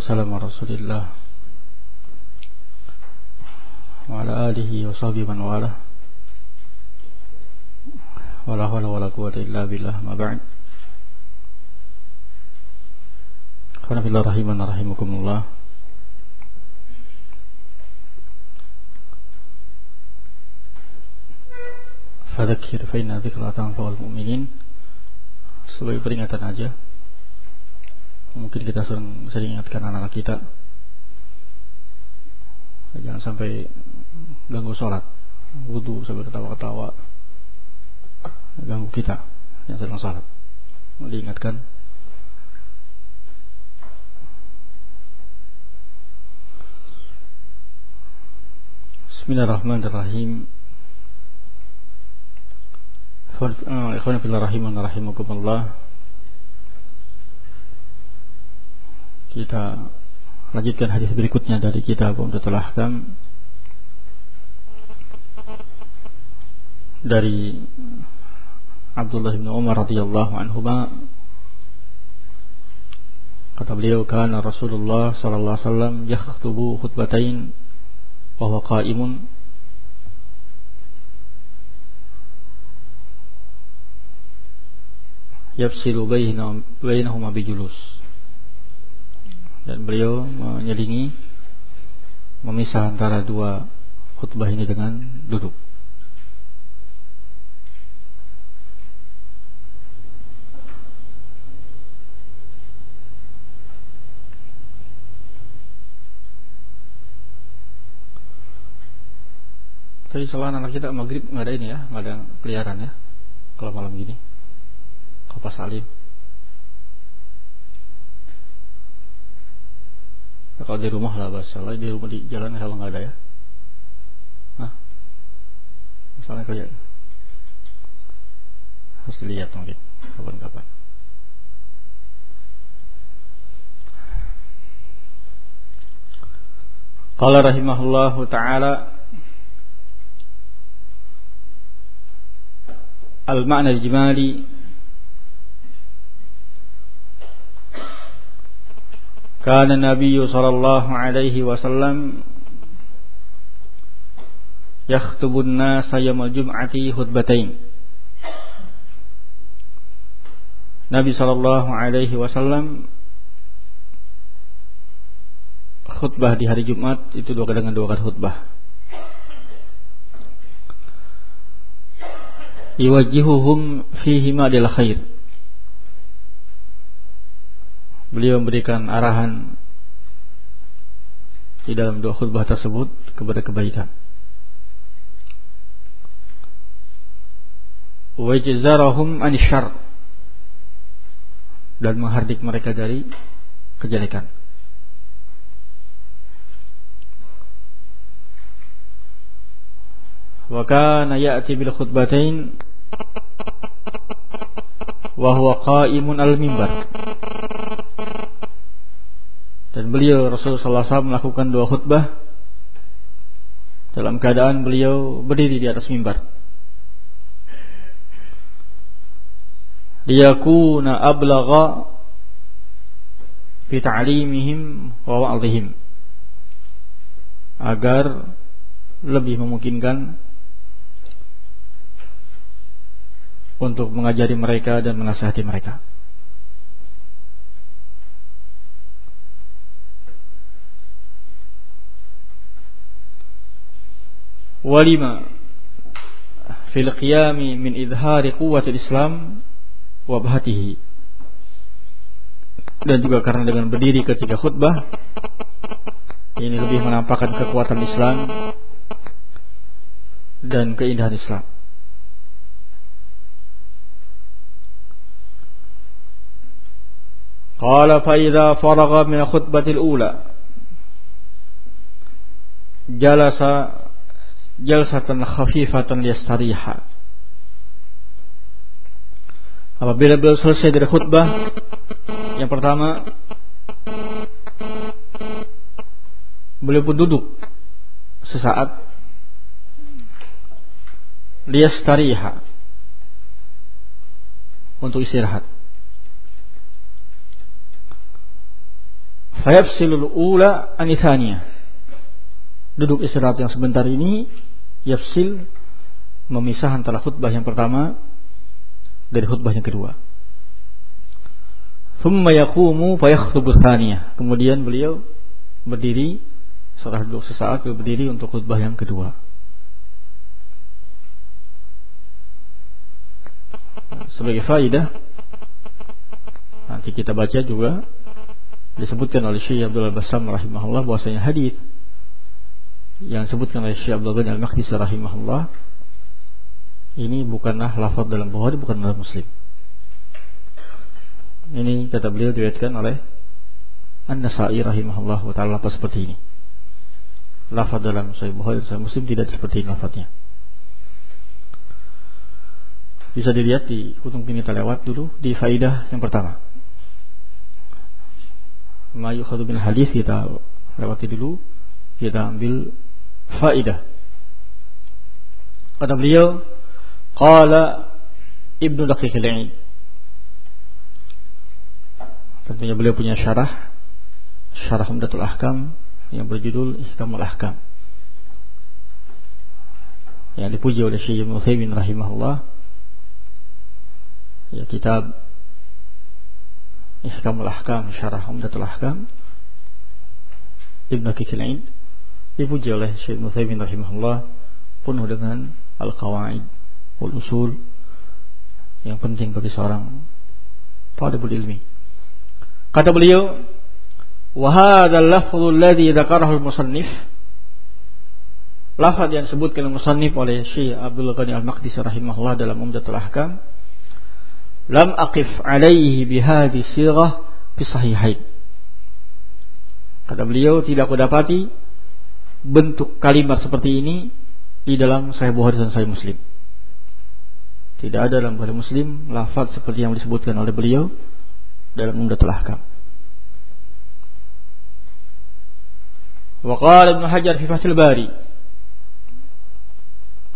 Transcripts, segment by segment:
Ala rasulillah Wa ala alihi wa sahbihi man wala Wa la hawla wa la quwata illa billah ma ba'd Khana fillah rahiman rahimakumullah. Fadakir fa inna dzikra tanfa'ul mu'minin. Sebagai peringatan aja mungkin kita sering sering ingatkan anak-anak kita. Jangan sampai ganggu sholat wudhu sampai ketawa-ketawa. Ganggu kita yang sedang sholat. Diingatkan? Bismillahirrahmanirrahim. Ikhwan fillah rahiman Kita lanjutkan hadis berikutnya dari kitab Umdatul Ahkam. Dari Abdullah bin Umar radhiyallahu anhu kata beliau kana Rasulullah sallallahu alaihi wasallam yakhutubu khutbatain wa huwa qa'imun. Yafsilu bainahuma bijulus dan beliau menyelingi memisah antara dua khutbah ini dengan duduk Tadi soal anak kita maghrib nggak ada ini ya, nggak ada peliharaan ya, kalau malam gini. Kapas Salim ya, kalau di rumah lah bahasa di rumah di jalan kalau nggak ada ya. Hah? misalnya kerja. Harus dilihat mungkin kapan-kapan. Qala rahimahullahu taala al-ma'na al-jimali كان النبي صلى الله عليه وسلم يخطب الناس يوم الجمعة خطبتين Nabi Shallallahu Alaihi Wasallam khutbah di hari Jumat itu dua dengan dua kali khutbah. Iwajihuhum fihi ma khair beliau memberikan arahan di dalam dua khutbah tersebut kepada kebaikan. Wajzarahum an dan menghardik mereka dari kejelekan. Wa kana ya'ti bil khutbatain wa huwa qa'imun al mimbar dan beliau Rasulullah SAW melakukan dua khutbah dalam keadaan beliau berdiri di atas mimbar. Liyakuna ablagha fi ta'limihim wa wa'dihim agar lebih memungkinkan untuk mengajari mereka dan menasihati mereka. ولما في القيام من إظهار قوة الإسلام وبهته dan juga karena dengan berdiri ketika khutbah ini lebih menampakkan kekuatan Islam dan keindahan Islam. Qala fa idza faragha min khutbatil ula jalasa jalsatan khafifatan liastariha Apabila beliau selesai dari khutbah, yang pertama beliau pun duduk sesaat. Liastariha untuk istirahat. Fayafsilul ula anithaniya. Duduk istirahat yang sebentar ini yafsil memisah antara khutbah yang pertama dari khutbah yang kedua. Thumma yaqumu fayakhtubu tsaniyah. Kemudian beliau berdiri setelah duduk sesaat beliau berdiri untuk khutbah yang kedua. Sebagai faidah nanti kita baca juga disebutkan oleh Syekh Abdul Basam rahimahullah bahwasanya hadis yang disebutkan oleh Syekh Abdul Ghani Al-Maqdisi rahimahullah ini bukanlah lafaz dalam Bukhari bukan dalam Muslim. Ini kata beliau diriwayatkan oleh An-Nasa'i rahimahullah wa taala seperti ini. Lafaz dalam Sahih Bukhari dan Muslim tidak seperti ini lafaznya. Bisa dilihat di kutung kita lewat dulu di faidah yang pertama. Ma yukhadu bin hadis kita lewati dulu. Kita ambil faidah. Kata beliau, qala Ibnu Daqiq al Tentunya beliau punya syarah Syarah Umdatul Ahkam Yang berjudul Ihkamul Ahkam. Yang dipuji oleh Syekh Ibn Uthaymin rahimahullah Ya kitab Ihkamul Ahkam Syarah Umdatul Ahkam. Ibn Kikil'id Dipuji oleh Syekh Uthaymin rahimahullah Penuh dengan Al-Qawaid Wal-Usul Yang penting bagi seorang Talibul ilmi Kata beliau, "Wahadal lafzul ladzi dzakarahu al-musannif" Lafaz yang disebutkan al-musannif oleh Syekh Abdul Ghani Al-Maqdisi rahimahullah dalam Umdatul Ahkam, lam aqif alaihi bihadhi sirah fi sahihain. Kata beliau, tidak aku dapati bentuk kalimat seperti ini di dalam Sahih Bukhari dan Sahih Muslim. Tidak ada dalam Bukhari Muslim lafaz seperti yang disebutkan oleh beliau dalam Umdatul Ahkam. Wa qala Ibnu Hajar fi Fathul Bari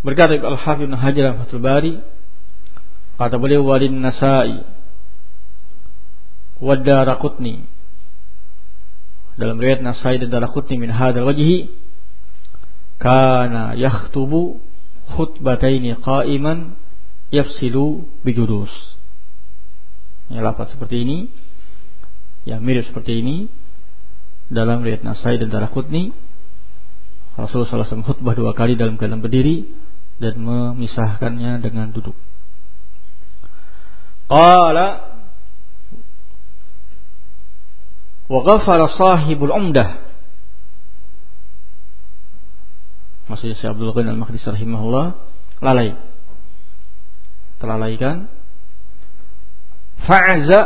Berkata Al-Hafidz Ibnu Hajar fi Fathul Bari kata beliau walin Nasa'i wa Daraqutni dalam riwayat Nasai dan Daraqutni min hadzal wajhi kana yakhtubu khutbataini qa'iman yafsilu bijudus ya, lafaz seperti ini. Yang mirip seperti ini. Dalam riwayat Nasai dan Darakutni Rasulullah SAW khutbah dua kali dalam keadaan berdiri dan memisahkannya dengan duduk. Qala wa ghafara sahibul umdah Maksudnya Syekh Abdul Ghani Al-Maqdisi rahimahullah lalai. Terlalaikan fa'aza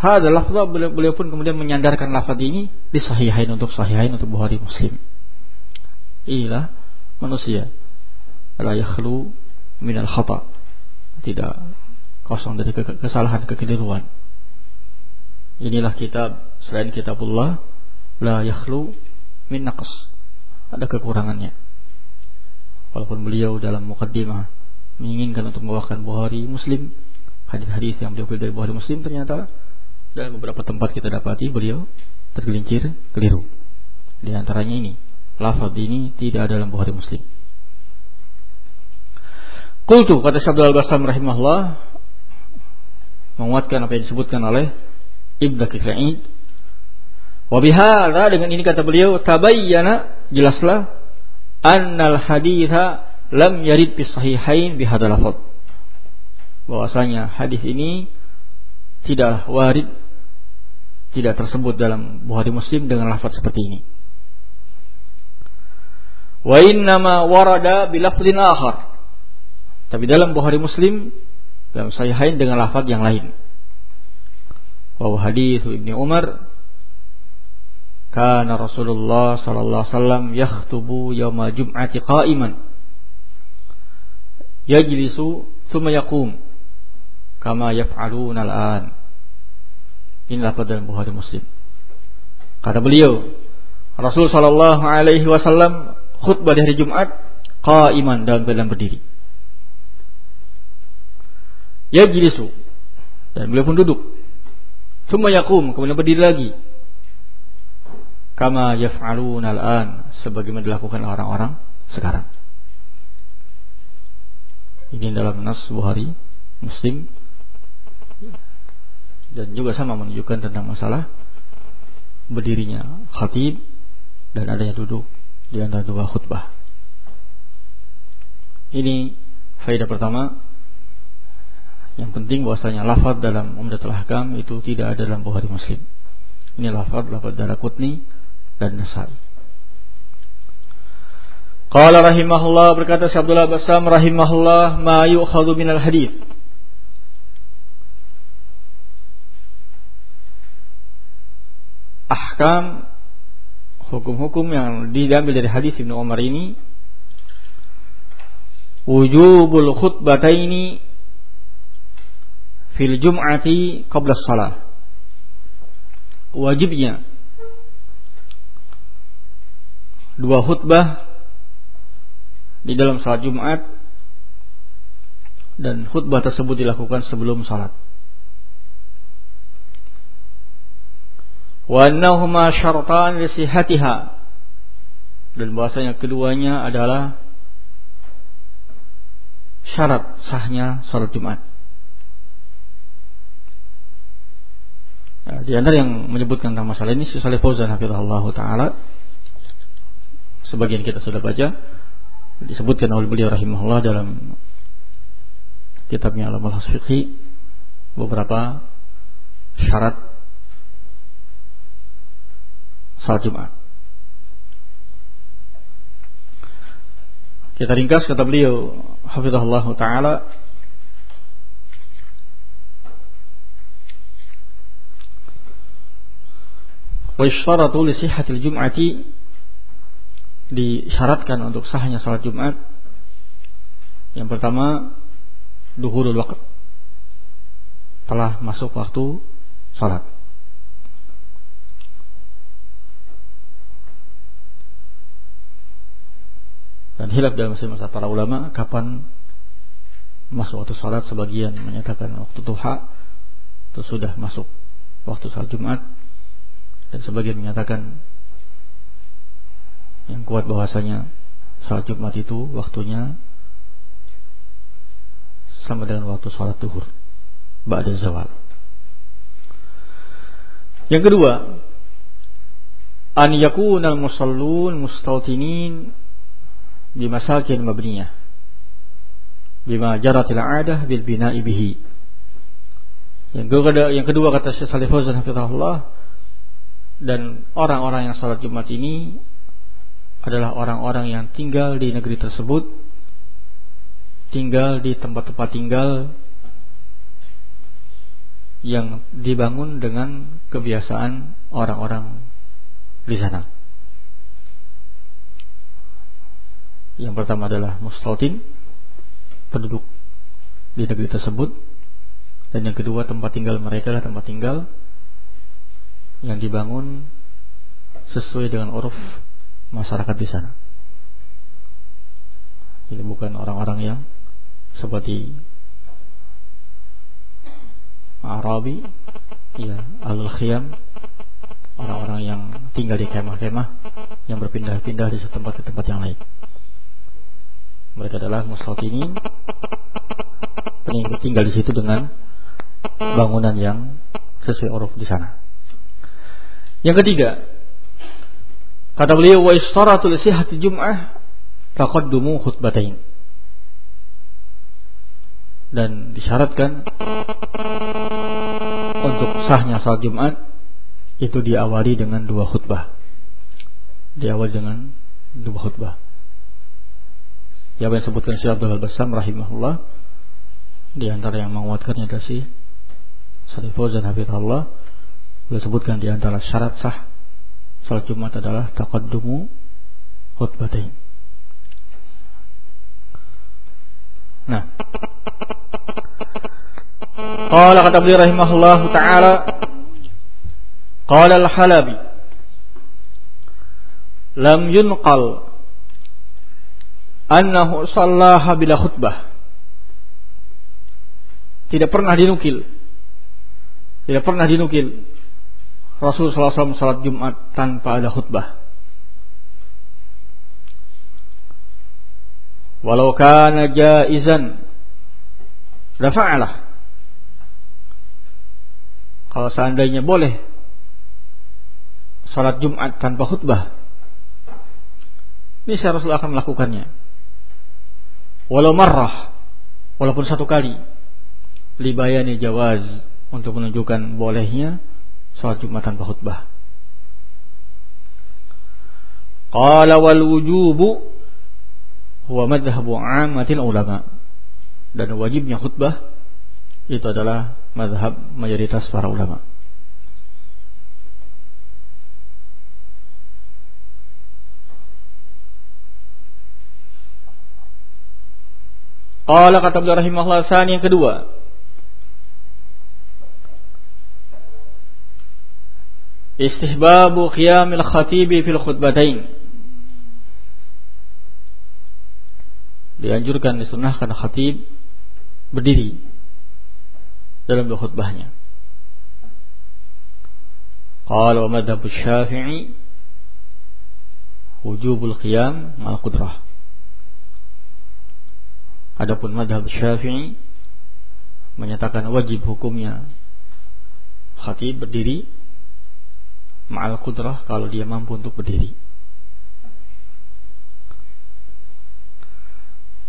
hada lafzah beliau, beliau pun kemudian menyandarkan lafaz ini di sahihain untuk sahihain untuk Bukhari Muslim. Inilah manusia la yakhlu minal khata. Tidak kosong dari kesalahan kekeliruan. Inilah kitab selain kitabullah la yakhlu min naqs. Ada kekurangannya. Walaupun beliau dalam mukaddimah menginginkan untuk membawakan Bukhari Muslim hadis-hadis yang beliau dari Bukhari Muslim ternyata dalam beberapa tempat kita dapati beliau tergelincir keliru. Di antaranya ini, lafaz ini tidak ada dalam Bukhari Muslim. Kultu kata Syabdul Al-Basam rahimahullah menguatkan apa yang disebutkan oleh Ibnu Kifa'id. Wa bihadza dengan ini kata beliau tabayyana jelaslah annal haditha lam yarid fi sahihain bihadzal lafaz bahwasanya hadis ini tidak warid tidak tersebut dalam Bukhari Muslim dengan lafaz seperti ini. Wa innama warada bilafdin akhar. Tapi dalam Bukhari Muslim dalam sahihain dengan lafaz yang lain. Wa hadis Ibnu Umar kana Rasulullah sallallahu alaihi wasallam yakhtubu yauma jum'ati qa'iman yajlisu thumma yaqum kama yaf'alun al-an. Inilah pada Bukhari Muslim. Kata beliau, Rasul sallallahu alaihi wasallam khutbah di hari Jumat qaiman dalam keadaan berdiri. Yajlisu dan beliau pun duduk. Summa yaqum, kemudian berdiri lagi. Kama yaf'alun al-an sebagaimana dilakukan orang-orang sekarang. Ini dalam nas Bukhari Muslim dan juga sama menunjukkan tentang masalah berdirinya khatib dan adanya duduk di antara dua khutbah. Ini faedah pertama yang penting bahwasanya lafaz dalam Umdatul Ahkam itu tidak ada dalam Bukhari Muslim. Ini lafaz lafaz Darakutni dan Nasai. Qala rahimahullah berkata Syekh Abdullah Basam rahimahullah ma yu'khadhu minal hadis. Ahkam hukum-hukum yang diambil dari hadis Ibnu Umar ini wujubul khutbataini fil jum'ati qabla shalah wajibnya dua khutbah di dalam salat Jumat dan khutbah tersebut dilakukan sebelum salat. Wa annahuma syartan li dan bahasanya keduanya adalah syarat sahnya salat Jumat. Nah, di antara yang menyebutkan tentang masalah ini Saleh Fauzan hafizahullah taala sebagian kita sudah baca disebutkan oleh beliau rahimahullah dalam kitabnya Alam al beberapa syarat salat Jumat. Kita ringkas kata beliau hafizahullah taala li sihhatil jum'ati disyaratkan untuk sahnya salat Jumat yang pertama duhurul waktu telah masuk waktu salat. Dan hilaf dalam masa para ulama kapan masuk waktu salat sebagian menyatakan waktu duha itu sudah masuk waktu salat Jumat dan sebagian menyatakan yang kuat bahwasanya salat Jumat itu waktunya sama dengan waktu salat duhur ba'da zawal. Yang kedua, an yakuna al-musallun mustawtinin di masakin mabniyah bima jaratil adah bil bina'i bihi. Yang kedua, yang kedua kata Syekh Salih Fauzan dan orang-orang yang salat Jumat ini adalah orang-orang yang tinggal di negeri tersebut, tinggal di tempat-tempat tinggal yang dibangun dengan kebiasaan orang-orang di sana. Yang pertama adalah mustautin, penduduk di negeri tersebut, dan yang kedua tempat tinggal mereka adalah tempat tinggal yang dibangun sesuai dengan uruf masyarakat di sana. Jadi bukan orang-orang yang seperti Arabi, ya al-khiyam, orang-orang yang tinggal di kemah-kemah yang berpindah-pindah di satu tempat ke tempat yang lain. Mereka adalah musafinin tinggal di situ dengan bangunan yang sesuai uruf di sana. Yang ketiga, Kata beliau wa istaratu li sihhati jum'ah taqaddumu khutbatain. Dan disyaratkan untuk sahnya salat Jumat itu diawali dengan dua khutbah. Diawali dengan dua khutbah. Ya yang disebutkan Syekh Abdul Basam rahimahullah di antara yang menguatkannya adalah si Salih Fauzan Hafizahullah beliau sebutkan di antara syarat sah Salat Jumat adalah taqaddumu khutbatain. Nah. Qala kata beliau rahimahullahu taala Qala al-Halabi lam yunqal annahu sallaha bila khutbah tidak pernah dinukil tidak pernah dinukil Rasulullah SAW salat Jumat tanpa ada khutbah. Walau kana jaizan la Kalau seandainya boleh salat Jumat tanpa khutbah, ini Rasulullah akan melakukannya. Walau marrah, walaupun satu kali, libayani jawaz untuk menunjukkan bolehnya salat Jumat tanpa khutbah. Qala wal wujubu huwa madhhabu 'ammatil ulama. Dan wajibnya khutbah itu adalah madhab mayoritas para ulama. Qala kata beliau rahimahullah yang kedua Istihbabu qiyamil khatibi fil khutbatain. Dianjurkan disunahkan khatib berdiri dalam dua khutbahnya. Qala madhab Syafi'i wujubul qiyam mal qudrah. Adapun madhab Syafi'i menyatakan wajib hukumnya khatib berdiri ma'al kudrah kalau dia mampu untuk berdiri.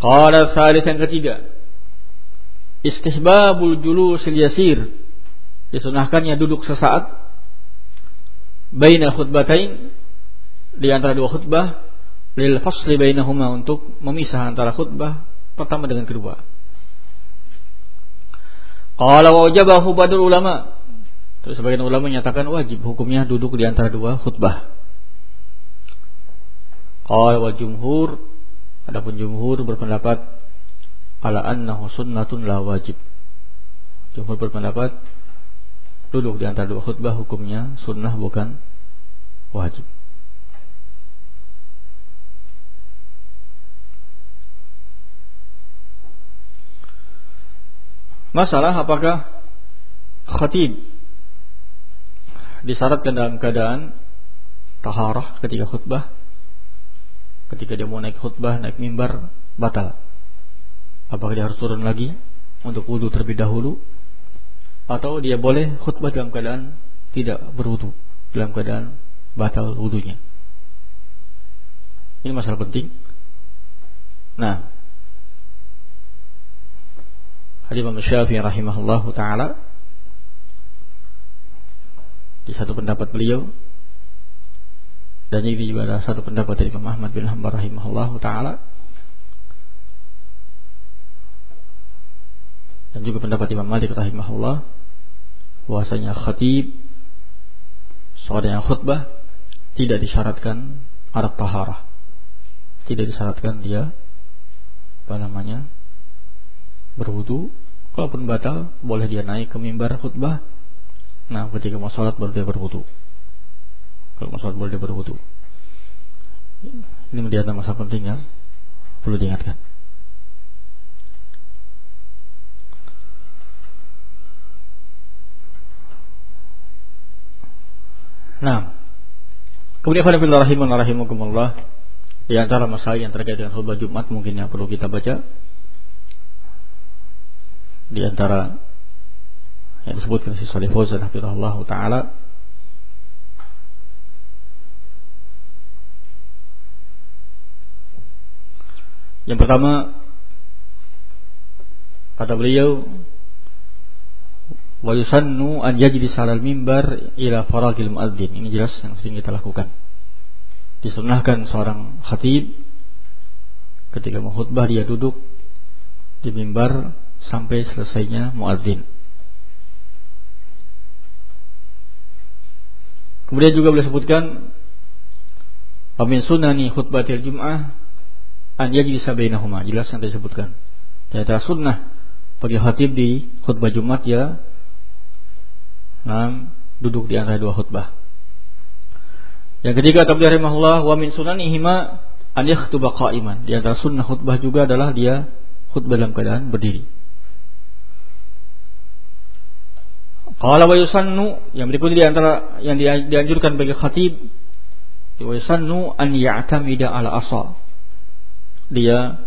Qala salis yang ketiga. Istihbabul julusil yasir. Disunahkannya duduk sesaat. Baina khutbatain. Di antara dua khutbah. Lil fasli bainahuma untuk memisah antara khutbah Pertama dengan kedua. Qala wajabahu badul ulama Terus sebagian ulama menyatakan wajib hukumnya duduk di antara dua khutbah. Qala wal jumhur adapun jumhur berpendapat ala annahu sunnatun la wajib. Jumhur berpendapat duduk di antara dua khutbah hukumnya sunnah bukan wajib. Masalah apakah khatib disyaratkan dalam keadaan taharah ketika khutbah ketika dia mau naik khutbah naik mimbar batal. Apakah dia harus turun lagi untuk wudhu terlebih dahulu? Atau dia boleh khutbah dalam keadaan tidak berwudhu dalam keadaan batal wudhunya ini masalah penting. Nah Hadis Imam Syafi'i rahimahullah taala di satu pendapat beliau. Dan ini juga ada satu pendapat dari Imam Ahmad bin Hanbal rahimahullah taala. Dan juga pendapat Imam Malik rahimahullah. Bahwasanya khatib seorang yang khutbah tidak disyaratkan arat taharah. Tidak disyaratkan dia apa namanya berwudu. Kalaupun batal boleh dia naik ke mimbar khutbah Nah, ketika mau sholat baru dia berwudu. Kalau mau sholat baru dia berwudu. Ini menjadi masalah penting ya, perlu diingatkan. Nah, kemudian pada bila rahimun rahimukumullah di antara masalah yang terkait dengan khutbah Jumat mungkin yang perlu kita baca di antara yang disebutkan si Salih Fauzan hafizahullah taala Yang pertama kata beliau wa yusannu an yajlis 'alal mimbar ila faragil muadzin. Ini jelas yang sering kita lakukan. Disunahkan seorang khatib ketika mengkhutbah dia duduk di mimbar sampai selesainya muadzin. Kemudian juga boleh sebutkan Amin sunani khutbatil jum'ah An yajlisa bainahuma. Jelas yang disebutkan. Di antara sunnah Bagi khatib di khutbah Jumat ya nah, Duduk di antara dua khutbah. Yang ketiga Tabli rahimahullah Wa min sunanihima An yakhtuba qa'iman. Di antara sunnah khutbah juga adalah dia Khutbah dalam keadaan berdiri Qala wa yusannu yang berikut di antara yang dianjurkan bagi khatib wa yusannu an ya'tamida ala asa. Dia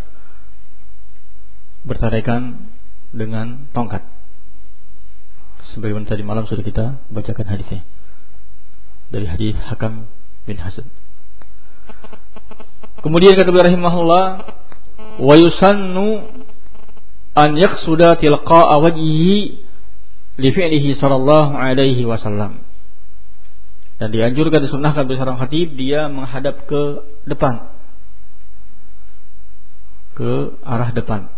bertarikan dengan tongkat. Sebagaimana tadi malam sudah kita bacakan hadisnya. Dari hadis Hakam bin Hasan. Kemudian kata beliau rahimahullah wa yusannu an yaqsuda tilqa'a wajhihi li fi'lihi sallallahu alaihi wasallam. Dan dianjurkan disunnahkan bagi seorang khatib dia menghadap ke depan. Ke arah depan.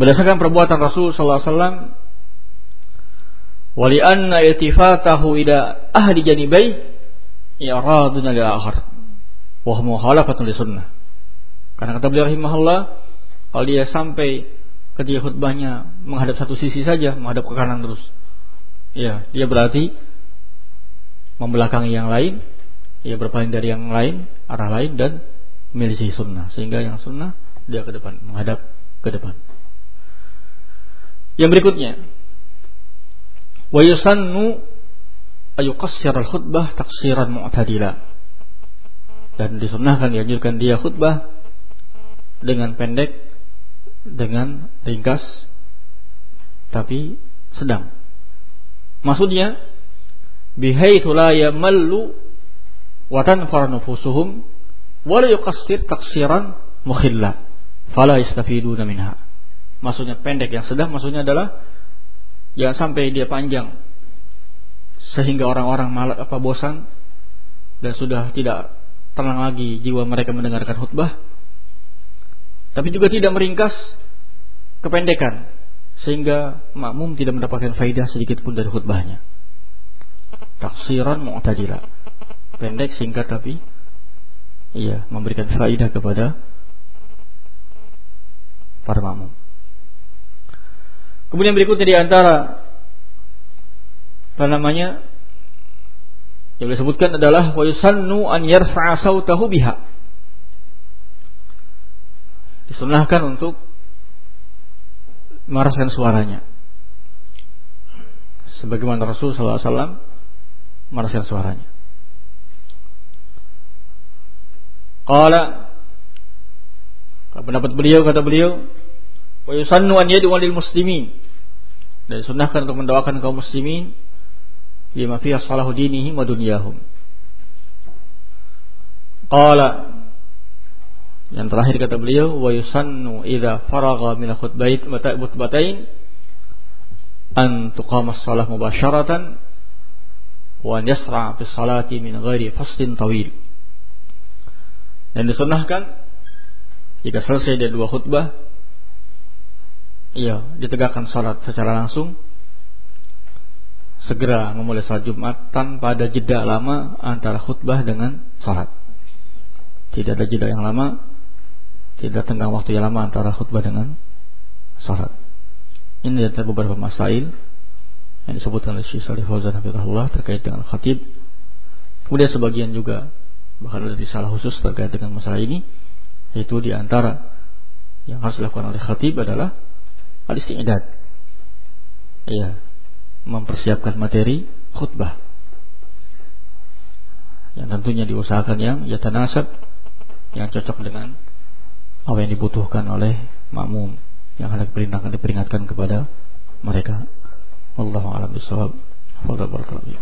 Berdasarkan perbuatan Rasul sallallahu alaihi wasallam wali anna iltifatahu ila ahli janibai i'radun lil akhar wa huwa mukhalafatun li sunnah. Karena kata beliau rahimahullah, kalau dia sampai ketika khutbahnya menghadap satu sisi saja, menghadap ke kanan terus. Ya, dia berarti membelakangi yang lain, ia berpaling dari yang lain, arah lain dan memilih sunnah. Sehingga yang sunnah dia ke depan, menghadap ke depan. Yang berikutnya, wa yusannu ayuqassir al-khutbah taksiran mu'tadila. Dan disunnahkan dianjurkan dia khutbah dengan pendek, dengan ringkas, tapi sedang. Maksudnya, bihaitsu la yamallu wa tanfar nufusuhum wa la yuqassir taksiran mukhilla fala yastafiduna minha. Maksudnya pendek yang sedang maksudnya adalah jangan sampai dia panjang sehingga orang-orang malah apa bosan dan sudah tidak tenang lagi jiwa mereka mendengarkan khutbah tapi juga tidak meringkas kependekan sehingga makmum tidak mendapatkan faidah sedikit pun dari khutbahnya. Taksiran mu'tadila. Pendek singkat tapi iya memberikan faidah kepada para makmum. Kemudian berikutnya di antara apa namanya yang disebutkan adalah wa yusannu an yarfa'a sautahu biha. Disunahkan untuk meraskan suaranya. Sebagaimana Rasul wasallam meraskan suaranya. Qala pendapat beliau kata beliau wa yusannu an yad'u lil muslimin dan disunahkan untuk mendoakan kaum muslimin lima fiha salahu dinihim wa dunyahum. Qala yang terakhir kata beliau wa yusannu idza faragha min khutbait khutbatain an tuqama as-salah mubasharatan wa an yasra' fi salati min ghairi fastin tawil. Dan disunahkan jika selesai dari dua khutbah iya ditegakkan salat secara langsung segera memulai salat Jumat tanpa ada jeda lama antara khutbah dengan salat. Tidak ada jeda yang lama, tidak tenggang waktu yang lama antara khutbah dengan salat. Ini adalah beberapa masail yang disebutkan oleh Syekh Salih Fauzan Hafizahullah terkait dengan khatib. Kemudian sebagian juga bahkan ada salah khusus terkait dengan masalah ini yaitu di antara yang harus dilakukan oleh khatib adalah al-isti'dad. Iya, mempersiapkan materi khutbah yang tentunya diusahakan yang yatanasab yang cocok dengan apa yang dibutuhkan oleh makmum yang hendak diperingatkan diperingatkan kepada mereka. Wallahu a'lam bishawab. Fadhal barakallahu